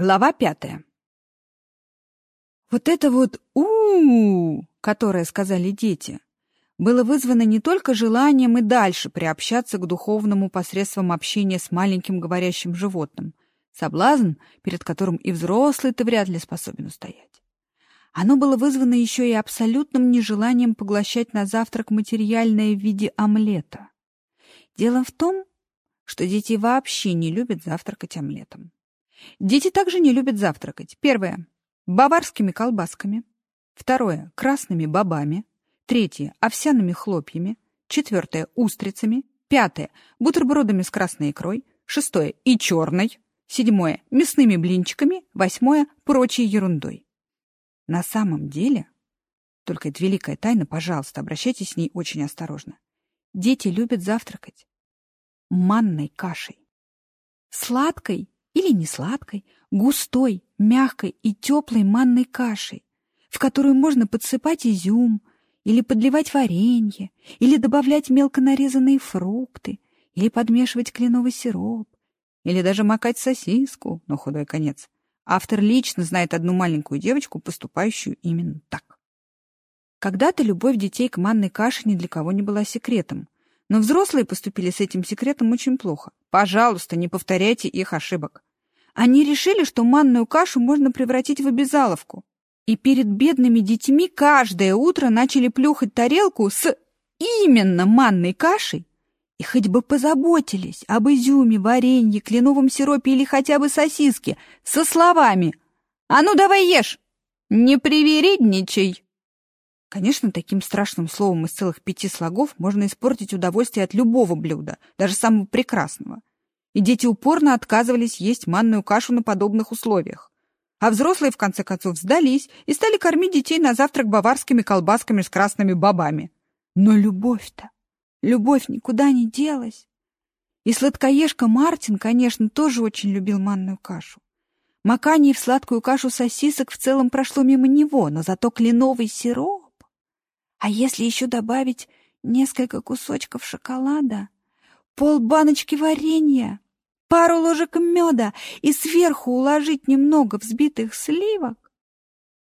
Глава пятая. Вот это вот у, -у, -у которое сказали дети, было вызвано не только желанием и дальше приобщаться к духовному посредством общения с маленьким говорящим животным, соблазн, перед которым и взрослый-то вряд ли способен устоять. Оно было вызвано еще и абсолютным нежеланием поглощать на завтрак материальное в виде омлета. Дело в том, что дети вообще не любят завтракать омлетом. Дети также не любят завтракать. Первое — баварскими колбасками. Второе — красными бобами. Третье — овсяными хлопьями. Четвертое — устрицами. Пятое — бутербродами с красной икрой. Шестое — и черной. Седьмое — мясными блинчиками. Восьмое — прочей ерундой. На самом деле, только это великая тайна, пожалуйста, обращайтесь с ней очень осторожно. Дети любят завтракать манной кашей. Сладкой или не сладкой, густой, мягкой и теплой манной кашей, в которую можно подсыпать изюм, или подливать варенье, или добавлять мелко нарезанные фрукты, или подмешивать кленовый сироп, или даже макать сосиску, но худой конец. Автор лично знает одну маленькую девочку, поступающую именно так. Когда-то любовь детей к манной каше ни для кого не была секретом, но взрослые поступили с этим секретом очень плохо. Пожалуйста, не повторяйте их ошибок. Они решили, что манную кашу можно превратить в обязаловку. И перед бедными детьми каждое утро начали плюхать тарелку с именно манной кашей, и хоть бы позаботились об изюме, варенье, кленовом сиропе или хотя бы сосиске, со словами «А ну давай ешь! Не привередничай!» Конечно, таким страшным словом из целых пяти слогов можно испортить удовольствие от любого блюда, даже самого прекрасного. И дети упорно отказывались есть манную кашу на подобных условиях. А взрослые, в конце концов, сдались и стали кормить детей на завтрак баварскими колбасками с красными бобами. Но любовь-то, любовь никуда не делась. И сладкоежка Мартин, конечно, тоже очень любил манную кашу. Макание в сладкую кашу сосисок в целом прошло мимо него, но зато кленовый сироп а если еще добавить несколько кусочков шоколада, пол баночки варенья, пару ложек меда и сверху уложить немного взбитых сливок?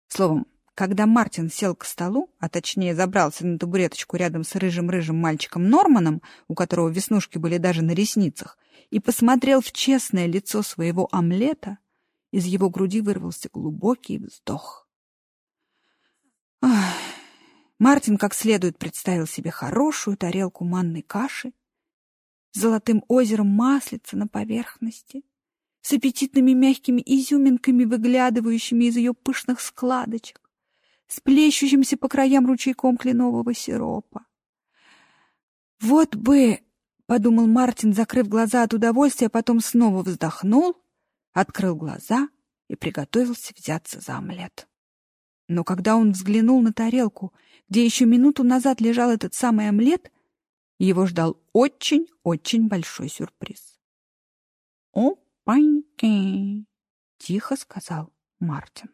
Словом, когда Мартин сел к столу, а точнее забрался на табуреточку рядом с рыжим-рыжим мальчиком Норманом, у которого веснушки были даже на ресницах, и посмотрел в честное лицо своего омлета, из его груди вырвался глубокий вздох. Ах! Мартин как следует представил себе хорошую тарелку манной каши золотым озером маслица на поверхности, с аппетитными мягкими изюминками, выглядывающими из ее пышных складочек, с плещущимся по краям ручейком кленового сиропа. «Вот бы...» — подумал Мартин, закрыв глаза от удовольствия, а потом снова вздохнул, открыл глаза и приготовился взяться за омлет. Но когда он взглянул на тарелку, где еще минуту назад лежал этот самый омлет, его ждал очень-очень большой сюрприз. «Опаньки!» — тихо сказал Мартин.